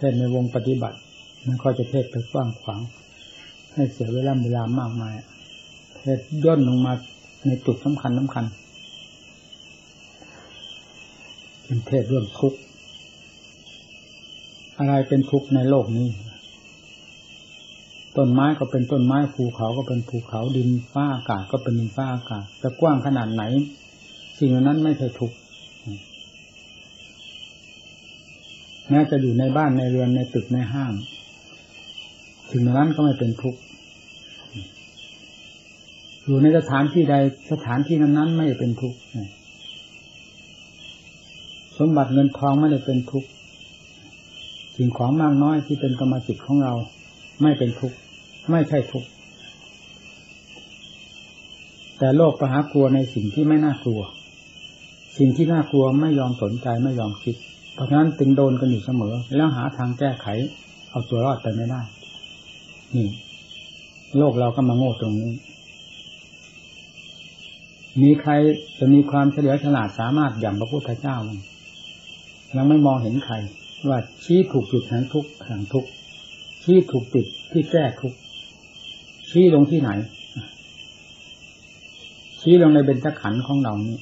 เทศในวงปฏิบัติมันก็จะเทศไปกว้างขวางให้เสียเวลาเวลามากมายเทศย่นลงมาในจุดสำคัญสำคัญเป็นเทศเรื่องทุกข์อะไรเป็นทุกข์ในโลกนี้ ต้นไม้ก็เป็นต้นไม้ภูเขาก็เป็นภูเขาดินฟ้าอากาศก็เป็นดินฟ้าอากาศจะกว้างขนาดไหน สิ่งนั้นไม่ใช่ทุกข์ แม้จะอยู่ในบ้านในเรือนในตึกในห้างสิ่งนั้นก็ไม่เป็นทุกข์อยู่ในสถานที่ใดสถานที่นั้นๆไม่เป็นทุกข์สมบัติเงินทองไม่ได้เป็นทุกข์สิ่งของมากน้อยที่เป็นกรรมสิทธิ์ของเรา ไม่เป็นทุกข์ไม่ใช่ทุกข์แต่โลกประหากลัวในสิ่งที่ไม่น่ากลัว สิ่งที่น่ากลัวไม่ยอมสนใจไม่ยอมคิด เพราะฉะนั้นตึงโดนกันอยู่เสมอ แล้วหาทางแก้ไข เอาตัวรอดไปไม่ได้ นี่ โลกเราก็มาโง่ตรงนี้ มีใครจะมีความเฉลียวฉลาดสามารถอย่างพระพุทธเจ้ายังไม่มองเห็นใคร ว่าชี้ถูกจุดแห่งทุกแห่งทุกชี้ถูกจุดที่แก้ทุกชี้ลงที่ไหน ชี้ลงในเบญจขันธ์ของเรานี้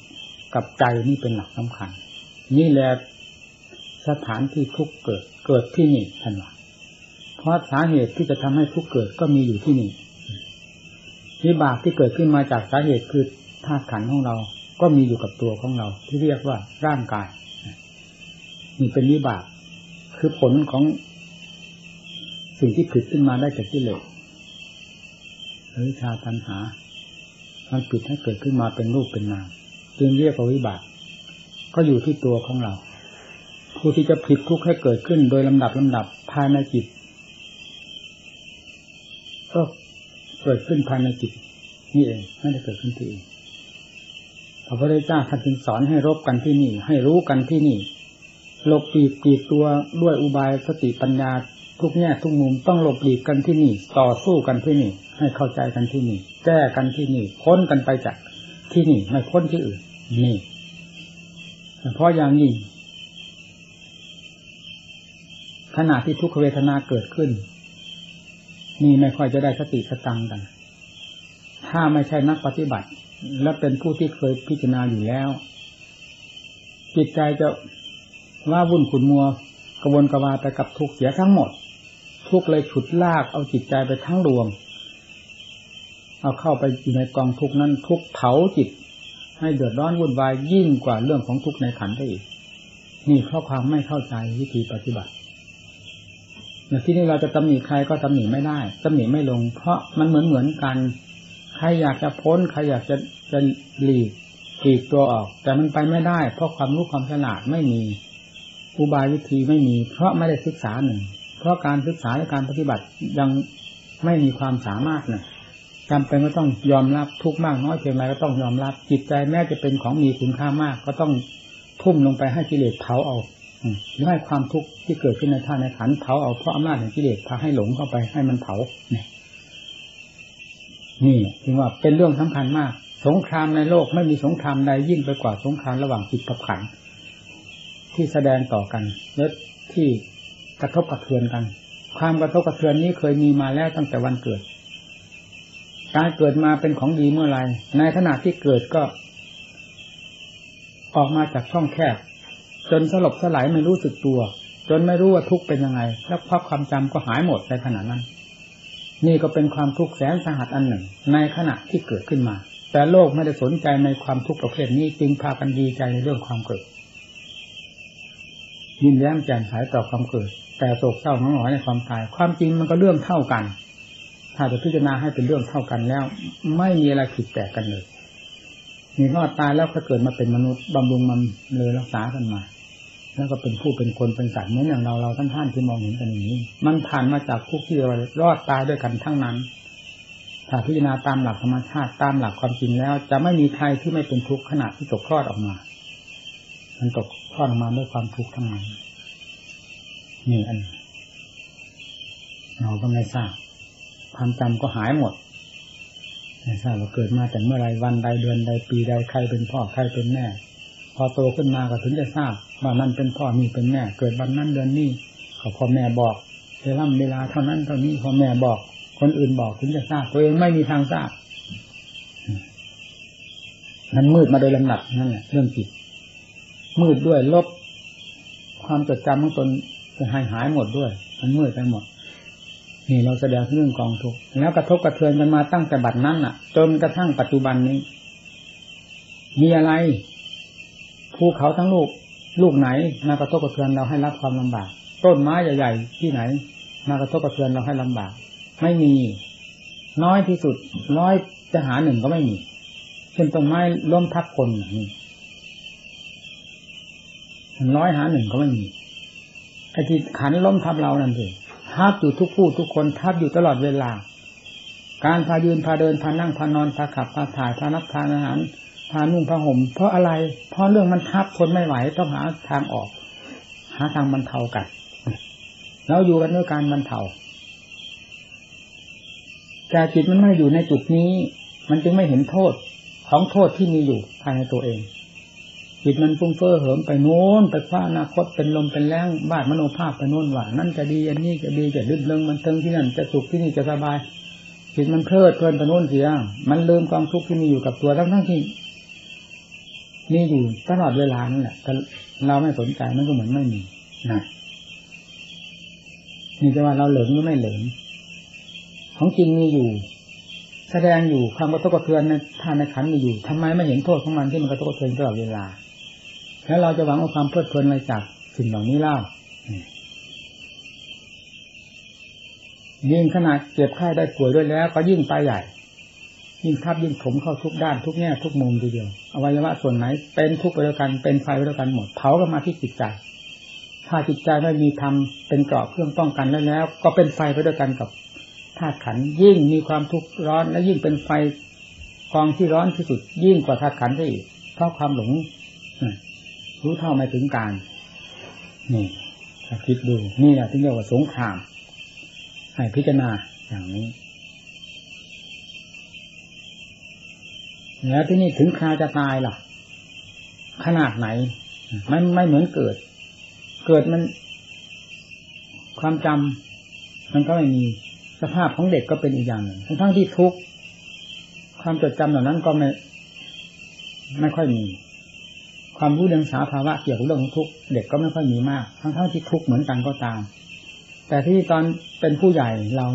กับใจนี่เป็นหลักสำคัญ นี่แหละ สถานที่ทุกเกิดเกิดที่นี่ท่านว่าเพราะสาเหตุที่จะทำให้ทุกเกิดก็มีอยู่ที่นี่วิบากที่เกิดขึ้นมาจากสาเหตุคือธาตุขันของเรา ก็มีอยู่กับตัวของเรา ที่เรียกว่าร่างกายนี่เป็นวิบากคือผลของสิ่งที่ผิดขึ้นมาได้จากที่เลสหรือชาตันหามันผิดให้เกิดขึ้นมาเป็นรูปเป็นนามจึงเรียกว่าวิบากก็อยู่ที่ตัวของเรา ผู้ที่จะผิดทุกข์ให้เกิดขึ้นโดยลำดับลำดับภายในจิต ก็เกิดขึ้นภายในจิต นี่เองไม่ได้เกิดขึ้นที่อื่นพระพุทธเจ้าท่านจึงสอนให้รบกันที่นี่ ให้รู้กันที่นี่หลบปีกปีกตัวด้วยอุบายสติปัญญาทุกแง่ทุกมุมต้องหลบหลีกกันที่นี่ ต่อสู้กันที่นี่ ให้เข้าใจกันที่นี่ แก้กันที่นี่พ้นกันไปจากที่นี่ไม่พ้นที่อื่น นี่เพราะอย่างนี้ ขณะที่ทุกขเวทนาเกิดขึ้น นี่ไม่ค่อยจะได้สติสตังกัน ถ้าไม่ใช่นักปฏิบัติ และเป็นผู้ที่เคยพิจารณาอยู่แล้ว จิตใจจะว่าวุ่นขุนมัวกระวนกระวายไปกับทุกเสียทั้งหมด ทุกเลยฉุดลากเอาจิตใจไปทั้งดวง เอาเข้าไปอยู่ในกองทุกนั้น ทุกเผาจิต ให้เดือดร้อนวุ่นวายยิ่งกว่าเรื่องของทุกในขันได้อีกนี่เพราะความไม่เข้าใจวิธีปฏิบัติ ที่นี้เราจะตำหนิใครก็ตำหนิไม่ได้ตำหนิไม่ลง เพราะมันเหมือนเหมือนกัน ใครอยากจะพ้นใครอยากจะจะหลีกหลีกตัวออก แต่มันไปไม่ได้ เพราะความรู้ความฉลาดไม่มี อุบายวิธีไม่มี เพราะไม่ได้ศึกษาหนึ่ง เพราะการศึกษาและการปฏิบัติยังไม่มีความสามารถนะจำเป็นก็ต้องยอมรับทุกมากน้อยเพียงไรก็ต้องยอมรับ จิตใจแม้จะเป็นของมีคุณค่ามาก ก็ต้องทุ่มลงไปให้กิเลสเผาเอา หรือให้ความทุกข์ที่เกิดขึ้นในท่าในขันเผาเอาเพราะอำนาจแห่งกิเลสพาให้หลงเข้าไปให้มันเผาเนี่ยนี่จึงว่าเป็นเรื่องสำคัญมาก สงครามในโลกไม่มีสงครามใดยิ่งไปกว่าสงครามระหว่างจิตกับขันที่แสดงต่อกันและที่กระทบกระเทือนกัน ความกระทบกระเทือนนี้เคยมีมาแล้วตั้งแต่วันเกิดการเกิดมาเป็นของดีเมื่อไรในขณะที่เกิดก็ ออกมาจากช่องแคบ จนสลบสลายไม่รู้สึกตัว จนไม่รู้ว่าทุกข์เป็นยังไง แล้วภาพความจำก็หายหมดในขณะนั้น นี่ก็เป็นความทุกข์แสนสาหัสอันหนึ่ง ในขณะที่เกิดขึ้นมา แต่โลกไม่ได้สนใจในความทุกข์ประเภทนี้จึงพากันดีใจในเรื่องความเกิดยิ้มแย้มแจ่มใสต่อความเกิด แต่โศกเศร้าหงอยในความตาย ความจริงมันก็เรื่องเท่ากัน ถ้าจะพิจารณาให้เป็นเรื่องเท่ากันแล้ว ไม่มีอะไรผิดแปลกกันเลยมีรอดตายแล้วก็เกิดมาเป็นมนุษย์บำรุงมันเลยรักษากันมา แล้วก็เป็นผู้เป็นคนเป็นสัตว์เหมือนอย่างเราเราท่านท่านที่มองเห็นกันอย่างนี้ มันผ่านมาจากคุกที่เรารอดตายด้วยกันทั้งนั้น ถ้าพิจารณาตามหลักธรรมชาติตามหลักความจริงแล้ว จะไม่มีใครที่ไม่เป็นทุกข์ขณะที่ตกคลอดออกมา มันตกทอดออกมาด้วยความทุกข์ทั้งนั้นนี่อัน เราก็ไม่ทราบความจำก็หายหมดไม่ทราบว่าเกิดมาแต่เมื่อไรวันใดเดือนใดปีใดใครเป็นพ่อใครเป็นแม่ อโตขึ้นมาก็ถึงจะทราบว่านั่นเป็นพ่อนี่เป็นแม่ เกิดวันนั้นเดือนนี้ขาพ่อแม่บอกเวลาเวลาเท่านั้นเท่านี้พ่อแม่บอก คนอื่นบอกถึงจะทราบตัวเองไม่มีทางทราบมันมืดมาโดยลำดับนั่นแหละเรื่องจิตมืดด้วยลบ ความจดจำของตนจะหายหายหมดด้วย มันมืดไปหมดนี่เราแสดงเรื่องกองทุกข์แล้วกระทบกระเทือนกันมาตั้งแต่บัดนั้นน่ะ จนกระทั่งปัจจุบันนี้ มีอะไร ภูเขาทั้งลูกลูกไหนมากระทบกระเทือนเราให้รับความลำบาก ต้นไม้ใหญ่ๆที่ไหน มากระทบกระเทือนเราให้ลำบาก ไม่มี น้อยที่สุด น้อยจะหาหนึ่งก็ไม่มีเช่นต้นไม้ล้มทับคนอย่างนี้ร้อยหาหนึ่งก็ไม่มีไอ้ที่ขันล้มทับเรานั่นสิทับอยู่ทุกผู้ทุกคนทับอยู่ตลอดเวลา การพายืนพาเดินพานั่งพานอนพาขับพาถ่ายพานับทานอาหาร พานุ่งพาห่ม เพราะอะไร เพราะเรื่องมันทับทนไม่ไหวต้องหาทางออก หาทางบรรเทากันเราอยู่กันด้วยการบรรเทาแต่จิตมันไม่อยู่ในจุดนี้ มันจึงไม่เห็นโทษของโทษที่มีอยู่ภายในตัวเอง จิตมันฟุ้งเฟ้อเหิมไปโน้นไปคว้าอนาคตเป็นลมเป็นแรงบาดมโนภาพไปโน้นหว่านั่นจะดีอันนี้จะดีจะลื่นเริงมันเทิงที่นั่นจะสุขที่นี่จะสบายจิตมันเพลิดเพลินไปโน้นเสีย มันลืมความทุกข์ที่มีอยู่กับตัวทั้งทั้งที่ มีอยู่ตลอดเวลานั่นแหละแต่เราไม่สนใจมันก็เหมือนไม่มีนะนี่จะว่าเราเหลิงหรือไม่เหลิงของจริงมีอยู่ แสดงอยู่ความกระทบกระเทือนในท่าในขันมีอยู่ทำไมไม่เห็นโทษของมันที่มันกระทบกระเทือนตลอดเวลา แล้วเราจะหวังเอาความเพลิดเพลินอะไรจากสิ่งเหล่านี้เล่ายิ่งขนาดเจ็บไข้ได้ป่วยด้วยแล้ว ก็ยิ่งไปใหญ่ ยิ่งทับยิ่งถมเข้าทุกด้านทุกแง่ทุกมุมทีเดียวอวัยวะส่วนไหน เป็นทุกข์ไปด้วยกันเป็นไฟไปด้วยกันหมดเผากันมาที่จิตใจถ้าจิตใจไม่มีธรรมเป็นเกราะเครื่องป้องกันแล้วแล้ว ก็เป็นไฟไปด้วยกันกับธาตุขันยิ่งมีความทุกข์ร้อนและยิ่งเป็นไฟกองที่ร้อนที่สุด ยิ่งกว่าธาตุขันได้อีกเพราะความหลงรู้เท่าไม่ถึงการ นี่คิดดูนี่แหละที่เรียกว่าสงครามให้พิจารณาอย่างนี้ แล้วที่นี่ถึงคราจะตายล่ะ ขนาดไหนมันไม่เหมือนเกิด เกิดมัน ความจำมันก็ไม่มีสภาพของเด็กก็เป็นอีกอย่างหนึ่งทั้งทั้งที่ทุกข์ความจดจำเหล่านั้นก็ไม่ ไม่ค่อยมี ความรู้เรื่องสาภาวะเกี่ยวกับเรื่องทุกข์เด็กก็ไม่ค่อยมีมาก ทั้งทั้งที่ทุกข์เหมือนกันก็ตาม แต่ที่ตอนเป็นผู้ใหญ่เรา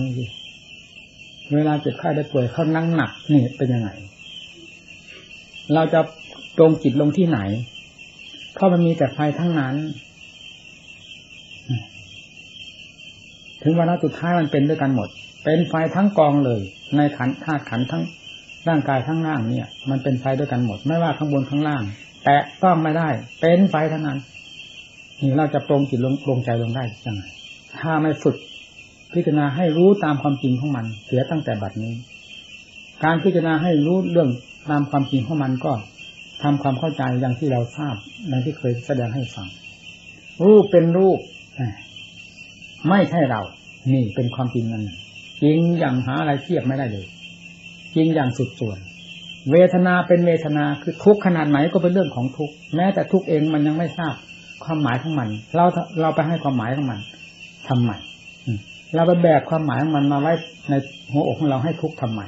เวลาเจ็บไข้ได้ป่วยเขานั่งหนักนี่เป็นยังไง เราจะตรงจิตลงที่ไหน เพราะมันมีแต่ไฟทั้งนั้น ถึงวันสุดท้ายมันเป็นด้วยกันหมด เป็นไฟทั้งกองเลย ในขันธาตุขันทั้งร่างกายทั้งล่างเนี่ย มันเป็นไฟด้วยกันหมด ไม่ว่าข้างบนข้างล่าง แต่ต้องไม่ได้ เป็นไฟทั้งนั้น นี่เราจะปรงจิตลงปรงใจลงได้ยังไงถ้าไม่ฝึกพิจารณาให้รู้ตามความจริงของมัน เสียตั้งแต่บัดนี้ การพิจารณาให้รู้เรื่อง ตามความจริงของมันก็ทำความเข้าใจอย่างที่เราทราบอย่างที่เคยแสดงให้ฟัง รูปเป็นรูป ไม่ใช่เรา นี่เป็นความจริงนั่นจริงอย่างหาอะไรเทียบไม่ได้เลย จริงอย่างสุดส่วน เวทนาเป็นเวทนาคือทุกขนาดไหนก็เป็นเรื่องของทุกแม้แต่ทุกเองมันยังไม่ทราบความหมายของมัน เราเราไปให้ความหมายของมันทำไมเราไปแบกความหมายของมันมาไว้ในหัวอกของเราให้ทุกทำไม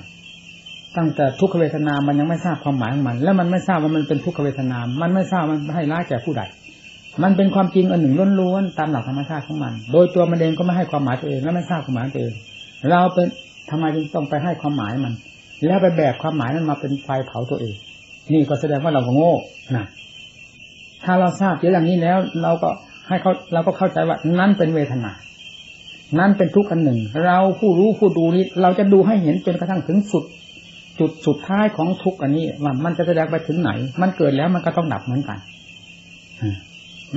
ตั้งแต่ทุกขเวทนา มันยังไม่ทราบความหมายของมัน แล้วมันไม่ทราบว่ามันเป็นทุกขเวทนา มันไม่ทราบมันให้ร้ายแก่ผู้ใด มันเป็นความจริงอันหนึ่งล้วนๆตามหลักธรรมชาติของมัน โดยตัวมันเองก็ไม่ให้ความหมายตัวเองและไม่ทราบความหมายตัวเอง เราเป็นทำไมจึงต้องไปให้ความหมายมัน แล้วไปแบกความหมายนั้นมาเป็นไฟเผาตัวเอง นี่ก็แสดงว่าเราโง่นะถ้าเราทราบอย่างนี้แล้ว เราก็ให้เขาเราก็เข้าใจว่านั้นเป็นเวทนานั้นเป็นทุกข์อันหนึ่ง เราผู้รู้ผู้ดูนี้ เราจะดูให้เห็นจนกระทั่งถึงสุด จุดสุดท้ายของทุกอันนี้ว่ามันจะแสดงไปถึงไหน มันเกิดแล้วมันก็ต้องดับเหมือนกัน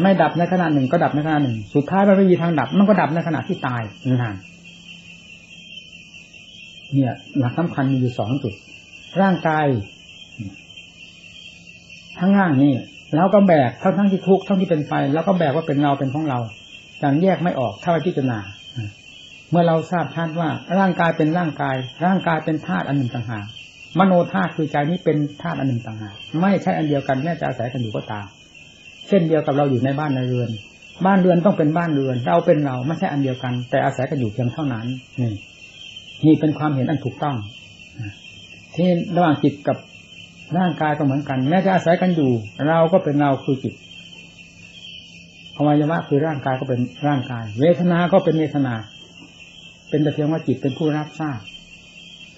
ไม่ดับในขณะหนึ่งก็ดับในขณะหนึ่ง สุดท้ายมันไม่มีทางดับ มันก็ดับในขณะที่ตายนั่นเนี่ยหลักสำคัญมีอยู่สองจุด ร่างกาย ทั้งร่างนี่เราก็แบกทั้งทั้งที่ทุกข์ทั้งที่เป็นไฟแล้วก็แบกว่าเป็นเราเป็นของเราอย่างแยกไม่ออกถ้าไปพิจารณาเมื่อเราทราบท่านว่าร่างกายเป็นร่างกาย ร่างกายเป็นธาตุอันหนึ่งต่างหาก มโนธาตุคือใจนี้เป็นธาตุอันหนึ่งต่างหากไม่ใช่อันเดียวกันแม้จะอาศัยกันอยู่ก็ตามเช่นเดียวกับเราอยู่ในบ้านในเรือน บ้านเรือนต้องเป็นบ้านเรือน เราเป็นเราไม่ใช่อันเดียวกัน แต่อาศัยกันอยู่เพียงเท่านั้น นี่ นี่เป็นความเห็นอันถูกต้องที่ระหว่างจิตกับร่างกายก็เหมือนกัน แม้จะอาศัยกันอยู่ เราก็เป็นเราคือจิตอวัยวะคือร่างกายก็เป็นร่างกาย เวทนา ก็เป็นเวทนา เป็นแต่เพียงว่าจิตเป็นผู้รับทราบ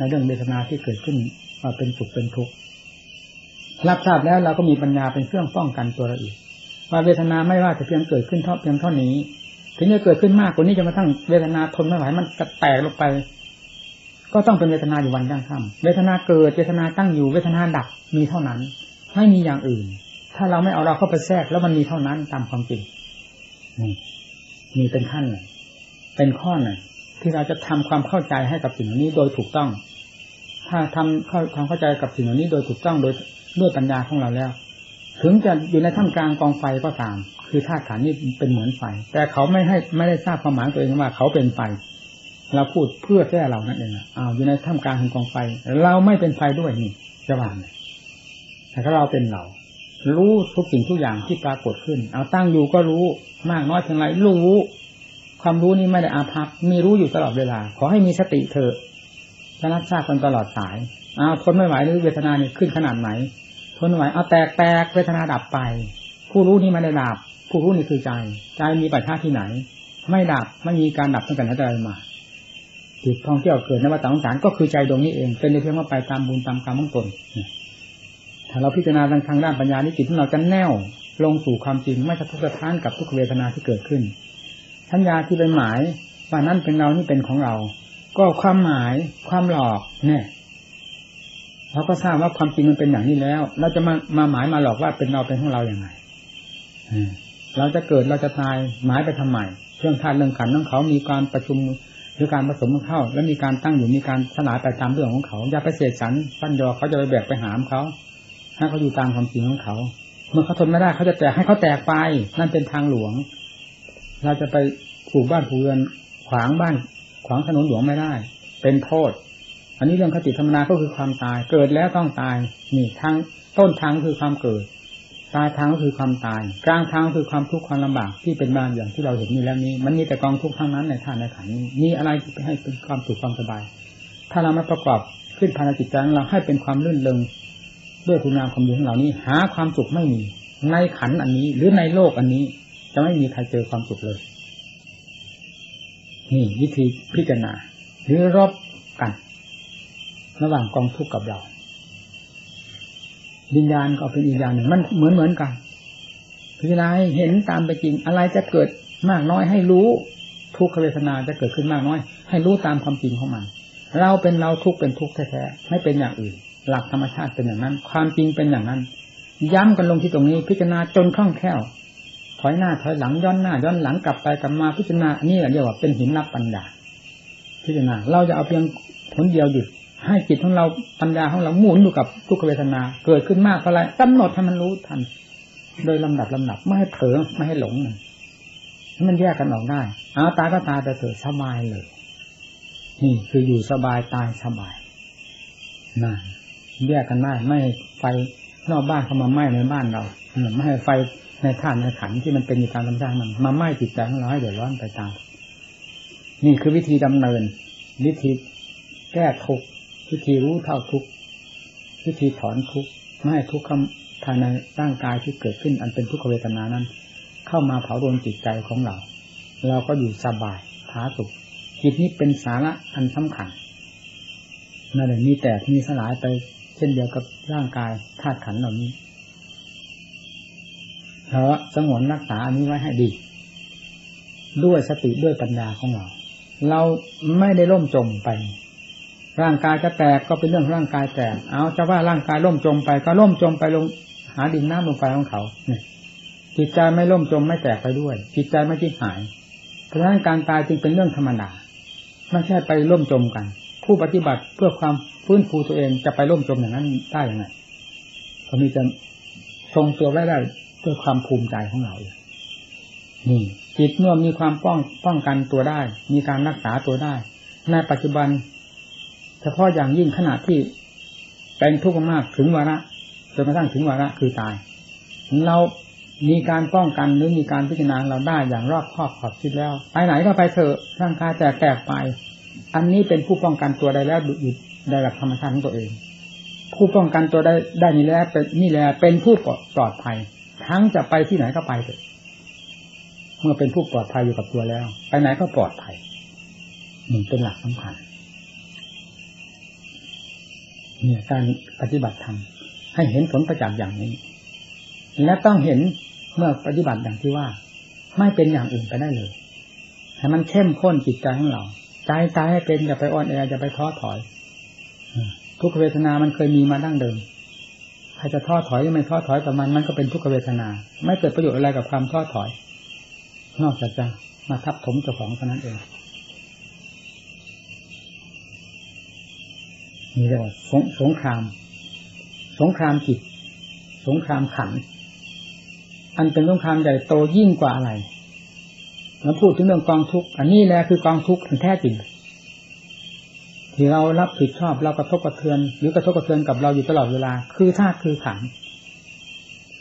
ในเรื่องเวทนาที่เกิดขึ้นว่าเป็นสุขเป็นทุกข์รับทราบแล้วเราก็มีปัญญาเป็นเครื่องป้องกันตัวเราอีกว่าเวทนาไม่ว่าจะเพียงเกิดขึ้นเท่าเพียงเท่านี้ ถึงจะเกิดขึ้นมากกว่านี้จะมาทั้งเวทนาทนไม่ไหวมันจะแตกลงไป ก็ต้องเป็นเวทนาอยู่วันยังค่ำเวทนาเกิดเวทนาตั้งอยู่เวทนาดับมีเท่านั้น ไม่มีอย่างอื่น ถ้าเราไม่เอาเราเข้าไปแทรกแล้วมันมีเท่านั้นตามความจริงนี่มีเป็นขั้นเป็นข้อหนึ่งที่เราจะทำความเข้าใจให้กับสิ่งนี้โดยถูกต้อง ถ้าทำเข้าความเข้าใจกับสิ่งเหล่านี้โดยถูกต้องโดยด้วยปัญญาของเราแล้ว ถึงจะอยู่ในท่ามกลางกองไฟก็ตาม คือธาตุขันนี้เป็นเหมือนไฟ แต่เขาไม่ให้ไม่ได้ทราบความหมายตัวเองว่าเขาเป็นไฟเราพูดเพื่อแค่เรานั่นเองอ้าวอยู่ในท่ามกลางของกองไฟ เราไม่เป็นไฟด้วยนี่จะว่าไงแต่ถ้าเราเป็นเรา รู้ทุกสิ่งทุกอย่างที่ปรากฏขึ้น เอาตั้งอยู่ก็รู้มากน้อยเพียงไรรู้ ความรู้นี้ไม่ได้อาภัพมีรู้อยู่ตลอดเวลา ขอให้มีสติเถอะ จะรับทราบกันตลอดสายอ้าวทนไม่ไหวหรือเวทนานี่ขึ้นขนาดไหน ทนไหวเอาแตกแตกเวทนาดับไป ผู้รู้นี่ไม่ได้ดับ ผู้รู้นี่คือใจ ใจมีปัจจัยที่ไหน ไม่ดับไม่มีการดับตั้งแต่ไหนแต่ไรมาจิตท่องเที่ยวเกิดในวัฏสงสารก็คือใจดวงนี้เอง เป็นเพียงว่าไปตามบุญตามกรรมของตนถ้าเราพิจารณาทางด้านปัญญานี่จิตของเราจะแน่วลงสู่ความจริงไม่สะทกสะท้านกับทุกเวทนาที่เกิดขึ้นทัญญาที่เป็นหมายว่านั่นเป็นเรานี่เป็นของเรา ก็ความหมายความหลอกเนี่ยเราก็ทราบว่าความจริงมันเป็นอย่างนี้แล้ว เราจะมามาหมายมาหลอกว่าเป็นเราเป็นของเราอย่างไรเราจะเกิดเราจะตายหมายไปทำไมเครื่องธาตุเรื่องขันของเขามีการประชุมหรือการผสมเข้า แล้วมีการตั้งอยู่มีการสลายไปตามเรื่องของเขาอย่าไปเสียสันปั้นยอเขาจะไปแบกไปหามเขาให้เขาอยู่ตามความจริงของเขา เมื่อเขาทนไม่ได้เขาจะแตกให้เขาแตกไป นั่นเป็นทางหลวง เราจะไปผูกบ้านผูกเรือนขวางบ้าน ขวางถนนหลวงไม่ได้ เป็นโทษ อันนี้เรื่องคติธรรมนาก็คือความตาย เกิดแล้วต้องตาย นี่ทางต้นทางคือความเกิดปลายทางก็คือความตาย กลางทางคือความทุกข์ความลำบากที่เป็นบางอย่างที่เราเห็นนี่แล้วนี้ มันมีแต่กองทุกข์ทั้งนั้นในท่านในขันนี้มีอะไรที่ให้เป็นความสุขความสบาย ถ้าเราไม่ประกอบขึ้นภายในจิตใจเราให้เป็นความลื่นเลงด้วยคุณงามความดีของเรานี้ หาความสุขไม่มี ในขันอันนี้ หรือในโลกอันนี้ จะไม่มีใครเจอความสุขเลย นี่วิธีพิจารณา หรือรบกัน ระหว่างกองทุกข์กับเราวิญญาณก็เป็นอีกอย่างหนึ่งมันเหมือนเหมือนกันพิจารณาเห็นตามไปจริง อะไรจะเกิดมากน้อยให้รู้ทุกขเวทนาจะเกิดขึ้นมากน้อย ให้รู้ตามความจริงของมัน เราเป็นเราทุกเป็นทุกแท้ๆไม่เป็นอย่างอื่น หลักธรรมชาติเป็นอย่างนั้น ความจริงเป็นอย่างนั้น ย้ำกันลงที่ตรงนี้ พิจารณาจนคล่องแคล่ว ถอยหน้าถอยหลังย้อนหน้าย้อนหลังกลับไปกลับมาพิจารณานี่แหละเรียกว่าเป็นหินรับปัญญาพิจารณาเราจะเอาเพียงผลเดียวหยุด ให้จิตของเราปัญญาของเราหมุนอยู่กับทุกขเวทนา เกิดขึ้นมากเท่าไรกำหนดให้มันรู้ทัน โดยลำดับลำดับไม่ให้เผลอไม่ให้หลงมันแยกกันออกได้อาตายก็ตายแต่เถิดสบายเลยนี่คืออยู่สบายตายสบายนั่นแยกกันได้ไม่ไฟนอกบ้านเข้ามาไหม้ในบ้านเราไม่ให้ไฟ ในท่านในขันที่มันเป็นอยู่ตามธรรมชาติมันมาไหม้จิตใจของเราให้เดือดร้อนไปตาม นี่คือวิธีดำเนิน วิธีแก้ทุกวิธีรู้เท่าทุกวิธีถอนทุกไม่ให้ทุกข์ภายในร่างกายที่เกิดขึ้น อันเป็นทุกขเวทนานั้น เข้ามาเผาโดนจิตใจของเรา เราก็อยู่สบายผาสุขจิตนี้เป็นสาระอันสำคัญนั่นแหละมีแต่มีสลายไปเช่นเดียวกับร่างกายธาตุขันเหล่านี้ เพราสงวนรักษาอันนี้ไว้ให้ดี ด้วยสติด้วยปัญญาของเรา เราไม่ได้ล่มจมไป ร่างกายจะแตกก็เป็นเรื่องร่างกายแตก เอาจะว่าร่างกายล่มจมไป ก็ล่มจมไปลงหาดินน้ำลงไปของเขาเนี่ยจิตใจไม่ล่มจมไม่แตกไปด้วย จิตใจไม่ทิ้หาย เพราะฉะนั้นการตายจึงเป็นเรื่องธรรมดาไม่ใช่ไปล่มจมกัน ผู้ปฏิบัติเพื่อความฟื้นฟูตัวเองจะไปล่มจมอย่างนั้นได้อย่างไรก็มีจะทรงตัวไว้ได้ ด้วยความภูมิใจของเรานี่จิตเมื่อมีความป้องป้องกันตัวได้ มีการรักษาตัวได้ ในปัจจุบัน เฉพาะอย่างยิ่งขนาดที่เป็นทุกข์มากถึงวาระจนกระทั่งถึงวาระคือตายเรามีการป้องกันหรือมีการพิจารณาเราได้อย่างรอบคอบขอบคิดแล้วไปไหนก็ไปเถอะร่างกายแตกแตกไป อันนี้เป็นผู้ป้องกันตัวได้แล้วหยุดได้หลักธรรมชาติของตัวเอง ผู้ป้องกันตัวได้ได้นี่แล้วเป็นนี่แหละเป็นผู้ปลอดภัย ทั้งจะไปที่ไหนก็ไปเถอะเมื่อเป็นผู้ปลอดภัยอยู่กับตัวแล้ว ไปไหนก็ปลอดภัยนี่เป็นหลักสำคัญเนี่ยการปฏิบัติธรรมให้เห็นผลประจักษ์อย่างนี้ และต้องเห็นเมื่อปฏิบัติอย่างที่ว่า ไม่เป็นอย่างอื่นไปได้เลยให้มันเข้มข้นจิตใจของเราใจใจให้เป็นอย่าไปอ่อนแออย่าไปท้อถอย ทุกเวทนามันเคยมีมาดั้งเดิม ครจะท้อถอยหรือไม่ท้อถอยกับมันมันก็เป็นทุกขเวทนา ไม่เกิดประโยชน์อะไรกับความท้อถอย นอกจากจะมาทับถมเจ้าของเท่านั้นเองนี่เรียกว่าสงสงคราม สงครามจิต สงครามขัน อันเป็นสงครามใหญ่โตยิ่งกว่าอะไรเราพูดถึงเรื่องกองทุกข์อันนี้แหละคือกองทุกข์แท้จริง ที่เรารับผิดชอบเรากระทบกระเทือน หรือกระทบกระเทือนกับเราอยู่ตลอดเวลา คือธาตุคือขัน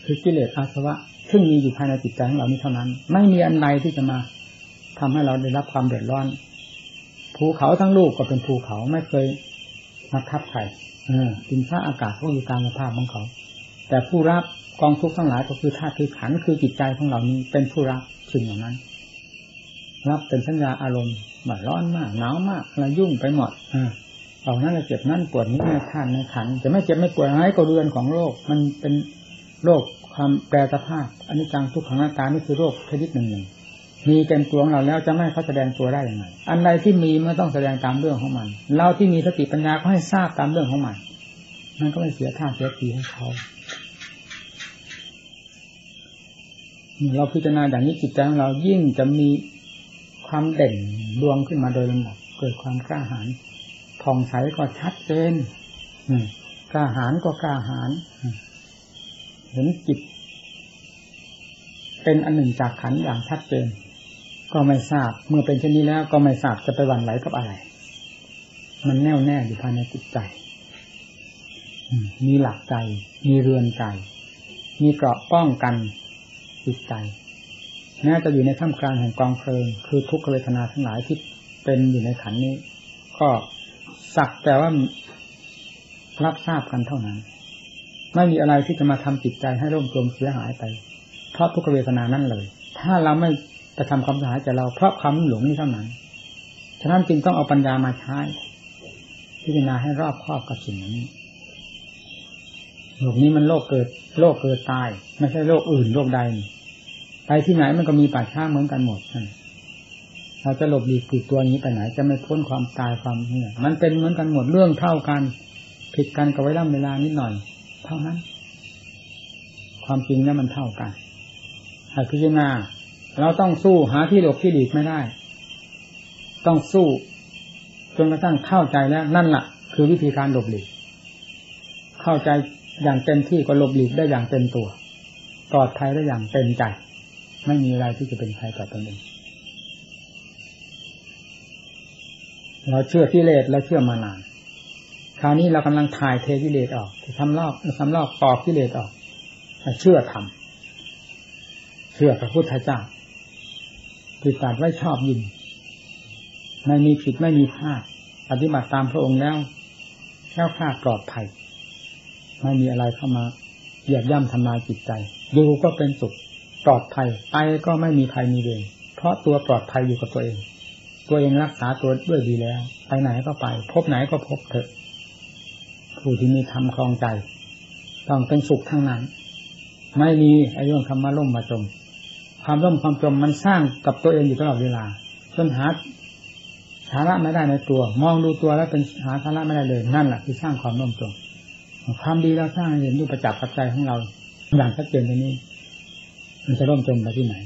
คือกิเลสอาสวะ ซึ่งมีอยู่ภายในจิตใจของเรานี้เท่านั้น ไม่มีอันใดที่จะมาทำให้เราได้รับความเดือดร้อนภูเขาทั้งลูกก็เป็นภูเขาไม่เคยมาทับใครดินฟ้าอากาศก็อยู่ตามสภาพของเขา แต่ผู้รับกองทุกข์ทั้งหลายก็คือธาตุคือขันคือจิตใจของเรานี้เป็นผู้รับสิ่งเหล่านั้น รับเป็นสัญญาอารมณ์ แบบร้อนมากหนาวมากอะไรยุ่งไปหมดอ่าเอานั่นเจ็บนั่นปวดนี้ในธาตุในขันจะไม่เจ็บไม่ปวดอะไรก็เรือนของโลก มันเป็นโรคความแปรสภาพอันนี้จังทุกขังหน้าตานี่คือโรคชนิดหนึ่งหนึ่งมีเต็มตัวของเราแล้วจะไม่เขาแสดงตัวได้ยังไงอันใดที่มีมันต้องแสดงตามเรื่องของมัน เราที่มีสติปัญญาก็ให้ทราบตามเรื่องของมันมันก็ไม่เสียท่าเสียทีให้เขาเราพิจารณาอย่างนี้จิตใจของเรายิ่งจะมี ความเด่นดวงขึ้นมาโดยลำดับเกิดความกล้าหาญผ่องใสก็ชัดเจนกล้าหาญก็กล้าหาญเห็นจิต เป็นอันหนึ่งจากขันอย่างชัดเจน ก็ไม่ทราบเมื่อเป็นเช่นนี้แล้ว ก็ไม่ทราบจะไปหวั่นไหวกับอะไร มันแน่วแน่อยู่ภายในจิตใจมีหลักใจ มีเรือนใจ มีเกราะป้องกันจิตใจ แม้จะอยู่ในท่ามกลางแห่งกองเพลิง คือทุกขเวทนาทั้งหลายที่เป็นอยู่ในขันนี้ ก็สักแต่ว่ารับทราบกันเท่านั้น ไม่มีอะไรที่จะมาทำจิตใจให้ร่มจมเสียหายไป เพราะทุกขเวทนานั่นเลย ถ้าเราไม่จะทำความเสียหายจากเราเพราะความหลงนี้เท่านั้น ฉะนั้นจึงต้องเอาปัญญามาใช้ พิจารณาให้รอบครอบกับสิ่งนี้โลกนี้มันโลกเกิด โลกเกิดตาย ไม่ใช่โลกอื่นโลกใด ไปที่ไหนมันก็มีป่าช้าเหมือนกันหมดเราจะหลบหลีกปีกตัวนี้ไปไหน จะไม่พ้นความตายความเนี่ยมันเป็นเหมือนกันหมดเรื่องเท่ากัน ผิดกันกับไว้ร่ำเวลานิดหน่อย เท่านั้น ความจริงแล้วมันเท่ากันให้พิจารณาเราต้องสู้หาที่หลบที่หลีกไม่ได้ ต้องสู้จนกระทั่งเข้าใจแล้ว นั่นแหละคือวิธีการหลบหลีก เข้าใจอย่างเต็มที่ก็หลบหลีกได้อย่างเต็มตัวปลอดภัยได้อย่างเต็มใจ ไม่มีอะไรที่จะเป็นภัยต่อตนเองเราเชื่อกิเลสเราเชื่อมานานคราวนี้เรากำลังถ่ายเทกิเลสออกทำลอกทำลอกปอกกิเลสออกเชื่อทำเชื่อพระพุทธเจ้าติดตัดไว้ชอบยินไม่มีผิดไม่มีพลาดปฏิบัติตามพระองค์แล้วแค่พลาดปลอดภัยไม่มีอะไรเข้ามาเหยียบย่ำทำลายจิตใจอยู่ก็เป็นสุข ปลอดภัยไปก็ไม่มีภัยมีเวรเพราะตัวปลอดภัยอยู่กับตัวเอง ตัวเองรักษาตัวด้วยดีแล้ว ไปไหนก็ไป พบไหนก็พบเถอะ ผู้ที่มีธรรมคลองใจ ต้องเป็นสุขทั้งนั้น ไม่มีไอ้เรื่องคำมาล่มมาจม ความร่มความจมมันสร้างกับตัวเองอยู่ตลอดเวลาจนหาสาระไม่ได้ในตัว มองดูตัวแล้วเป็นหาสาระไม่ได้เลยนั่นแหละที่สร้างความร่มจมความดีเราสร้างเห็นด้วยประจักษ์ปัจจัยของเราอย่างชัดเจนตรงนี้ มันจะร่มจมไปที่ไหน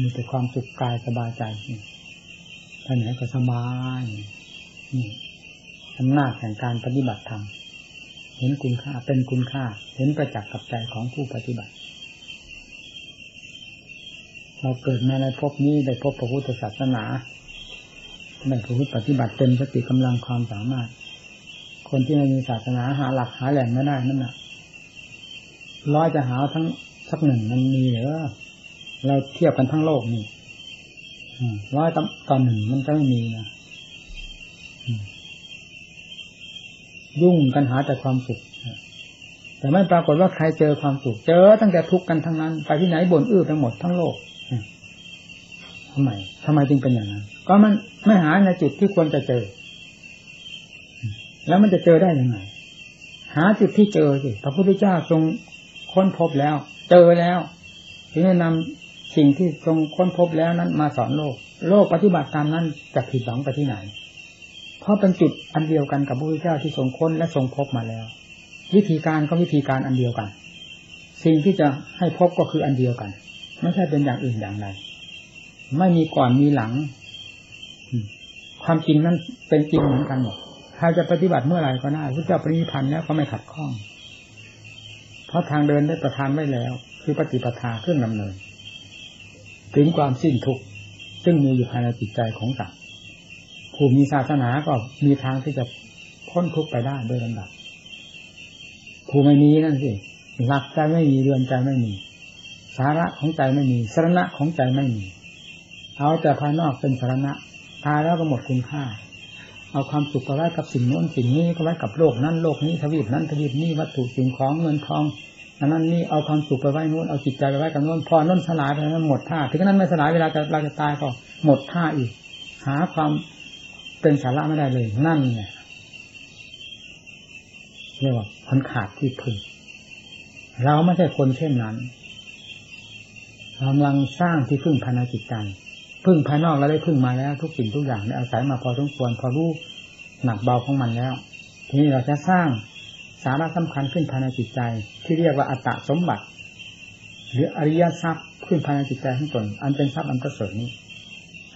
มีแต่ความสุขกายสบายใจท่านไหนก็สบายนี่อำนาจแห่งการปฏิบัติธรรมเห็นคุณค่าเป็นคุณค่า เห็นประจักษ์กับใจของผู้ปฏิบัติ เราเกิดมาในภพนี้ได้พบพระพุทธศาสนาในพระพุทธปฏิบัติเต็มสติกำลังความสามารถ คนที่ไม่มีศาสนาหาหลักหาแหล่งไม่ได้นั่นแหละ ร้อยจะหาทั้งสักหนึ่งมันมีเหรอเราเทียบกันทั้งโลกนี่ร้อยต่อหนึ่งมันก็ไม่มีนะยุ่งกันหาแต่ความสุขแต่ไม่ปรากฏว่าใครเจอความสุขเจอตั้งแต่ทุกข์กันทั้งนั้น ไปที่ไหนบ่นอื้อไปหมดทั้งโลกทำไมทำไมจึงเป็นอย่างนั้น ก็มันไม่หาในจุดที่ควรจะเจอ แล้วมันจะเจอได้ยังไง หาจุดที่เจอสิพระพุทธเจ้าทรง ค้นพบแล้ว เจอแล้วถึงจะนำสิ่งที่ทรงค้นพบแล้วนั้นมาสอนโลก โลกปฏิบัติตามนั้นจะผิดหวังไปที่ไหน เพราะเป็นจุดอันเดียวกันกับพระพุทธเจ้าที่ทรงค้นและทรงพบมาแล้ว วิธีการก็วิธีการอันเดียวกัน สิ่งที่จะให้พบก็คืออันเดียวกันไม่ใช่เป็นอย่างอื่นอย่างใดไม่มีก่อนมีหลัง ความจริงนั้นเป็นจริงเหมือนกันหมดใครจะปฏิบัติเมื่อไหร่ก็ได้พระเจ้าปรินิพันแล้วก็ไม่ขัดข้อง เพราะทางเดินได้ประทานไว้แล้ว คือปฏิปทาเครื่องดำเนิน ถึงความสิ้นทุกข์ซึ่งมีอยู่ภายในจิตใจของสัตว์ผู้มีศาสนาก็มีทางที่จะพ้นทุกข์ไปได้โดยลำดับผู้ไม่มีนั่นสิหลักใจไม่มีเรือนใจไม่มี สาระของใจไม่มีสาระของใจไม่มี เอาแต่ภายนอกเป็นสาระตายแล้วก็หมดคุณค่า เอาความสุขไปไว้กับสิ่งโน้นสิ่งนี้ก็ไว้กับโลกนั้นโลกนี้ทวีปนั้นทวีปนี้วัตถุสิ่งของเงินทองอันนั้นนี่เอาความสุขไปไว้นู้นเอาจิตใจไปไว้กับนู้นพอน้นสลายไปนั้นหมดท่าถึงนั้นไม่สลายเวลาจะเราจะตายก็หมดท่าอีก หาความเป็นสาระไม่ได้เลย นั่นไงเรียกว่าคนขาดที่พึ่งเราไม่ใช่คนเช่นนั้นกำลังสร้างที่พึ่งภายในจิตใจ พึ่งภายนอกเราได้พึ่งมาแล้ว ทุกสิ่งทุกอย่างได้อาศัยมาพอสมควรพอรู้หนักเบาของมันแล้ว ทีนี้เราจะสร้างสาระสำคัญขึ้นภายในจิตใจ ที่เรียกว่าอัตตสมบัติ หรืออริยทรัพย์ขึ้นภายในจิตใจของตนอันเป็นทรัพย์อันประเสริฐนี้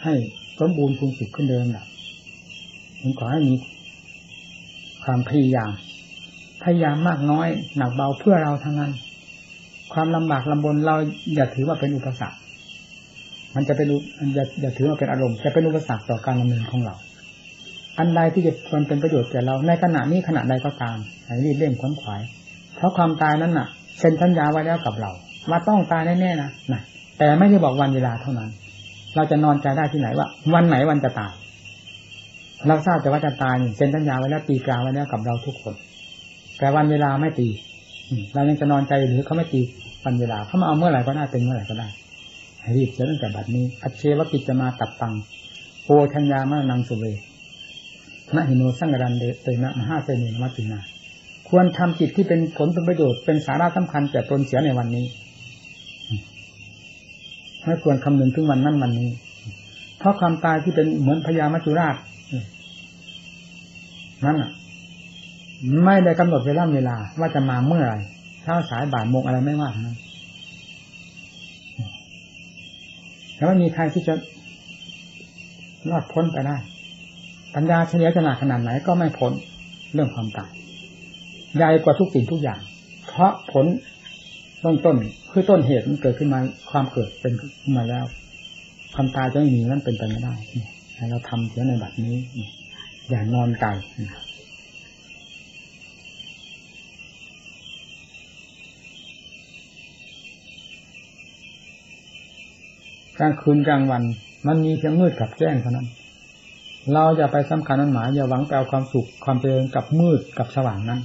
ให้สมบูรณ์คงสุดขึ้นเดิมแหละผมขอให้มีความพยายามพยายามมากน้อยหนักเบาเพื่อเราทั้งนั้น ความลำบากลำบนเราอย่าถือว่าเป็นอุปสรรค มันจะเป็นอย่าอย่าถือว่าเป็นอารมณ์จะเป็นอุปสรรคต่อการดำเนินของเรา อันใดที่จะควรเป็นประโยชน์แก่เราในขณะนี้ขณะใดก็ตามให้รีบเร่งขวนขวาย เพราะความตายนั้นน่ะเซ็นสัญญาไว้แล้วกับเราว่าต้องตายแน่ๆนะนะแต่ไม่ได้บอกวันเวลาเท่านั้น เราจะนอนใจได้ที่ไหนว่า วันไหนวันจะตายเราทราบแต่ว่าจะตายเซ็นสัญญาไว้แล้วตีกลางไว้แล้วกับเราทุกคน แต่วันเวลาไม่ตีเรายังจะนอนใจหรือเขาไม่ตีวันเวลาเขามาเอาเมื่อไหร่ก็ได้เป็นเมื่อไหร่ก็ได้ รีบเสียตั้งแต่บัดนี้ อัจเชวปิจมาตัดตังโอชัญญามานังสุเวนะหิโนสังกรันเตนะมหาเสนิมัตินาควรทำจิตที่เป็นผลเป็นประโยชน์เป็นสาระสำคัญแก่ตนเสียในวันนี้ไม่ควรคำนึงถึงวันนั้นวันนี้ เพราะความตายที่เป็นเหมือนพญามัจจุราชนั่นอะ ไม่ได้กำหนดเวลาเวลาว่าจะมาเมื่อไรเช้าสายบ่ายโมงอะไรไม่ว่านั้น แต่ว่ามีใครที่จะรอดพ้นไปได้ ปัญญาเฉลียวฉลาดขนาดไหนก็ไม่พ้นเรื่องความตายใหญ่กว่าทุกสิ่งทุกอย่าง เพราะผลต้นต้นคือต้นเหตุมันเกิดขึ้นมาความเกิดเป็นขึ้นมาแล้ว ความตายจะไม่มีนั่นเป็นไปไม่ได้เราทำเสียในบัดนี้ อย่านอนใจ ลางคืนกลางวัน มันมีเพียงมืดกับแจ้งเท่านั้น เราจะไปสำคัญนั้นหมายอย่าหวังไปเอาความสุขความเจริญกับมืดกับสว่างนั้น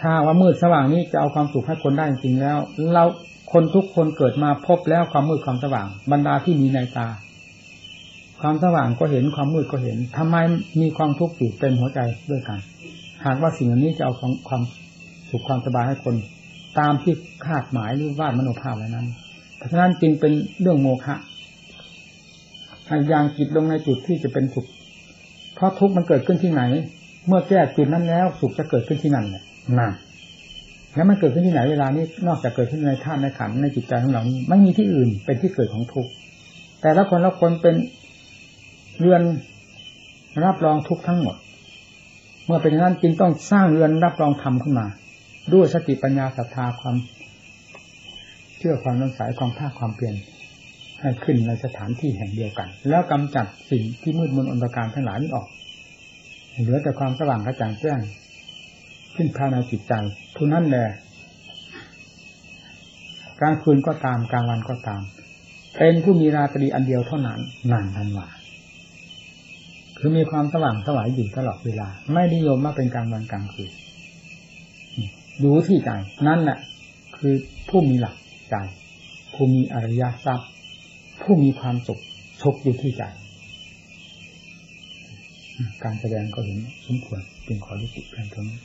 ถ้าว่ามืดสว่างนี้จะเอาความสุขให้คนได้จริงแล้ว เราคนทุกคนเกิดมาพบแล้วความมืดความสว่าง บรรดาที่มีในตา ความสว่างก็เห็นความมืดก็เห็นทำไมมีความทุกข์อยู่เต็มหัวใจด้วยกัน หากว่าสิ่งนี้จะเอาความความสุขความสบายให้คน ตามที่คาดหมายหรือวาดมโนภาพไว้นั้น ฉะนั้นจึงเป็นเรื่องโมฆะให้ยางจิตลงในจุดที่จะเป็นสุข เพราะทุกข์มันเกิดขึ้นที่ไหน เมื่อแก้จุดนั้นแล้วสุขจะเกิดขึ้นที่นั่นแหละนะแล้วมันเกิดขึ้นที่ไหนเวลานี้นอกจากเกิดขึ้นในท่านในขันในจิตใจของเรานี้ไม่มีที่อื่นเป็นที่เกิดของทุกข์แต่ละคนละคนเป็นเรือนรับรองทุกข์ทั้งหมด เมื่อเป็นอย่างนั้นจึงต้องสร้างเรือนรับรองธรรมขึ้นมา ด้วยสติปัญญาศรัทธาความ ชื่อความน้งสายความภาคความเปลี่ยนให้ขึ้นในสถานที่แห่งเดียวกัน แล้วกำจัดสิ่งที่มืดมนอนตรการทั้งหลายนี้ออก เหลือแต่ความสว่างกระจ่างแจ้งขึ้นภายในจิตใจทุนั้นแหละกลางคืนก็ตามกลางวันก็ตาม เป็นผู้มีราตรีอันเดียวเท่านั้นนานทันว่าคือมีความสว่างสวายอยู่ตลอดเวลา ไม่นิยมมาเป็นกลางวันกลางคืนอยู่ที่ใจนั่นแหละคือผู้มีหลัก ใจ ผู้มีอริยทรัพย์ ผู้มีความสุขชกอยู่ที่ใจ การแสดงก็เห็นสมควรเป็นขอรู้สึกเพียงเท่านี้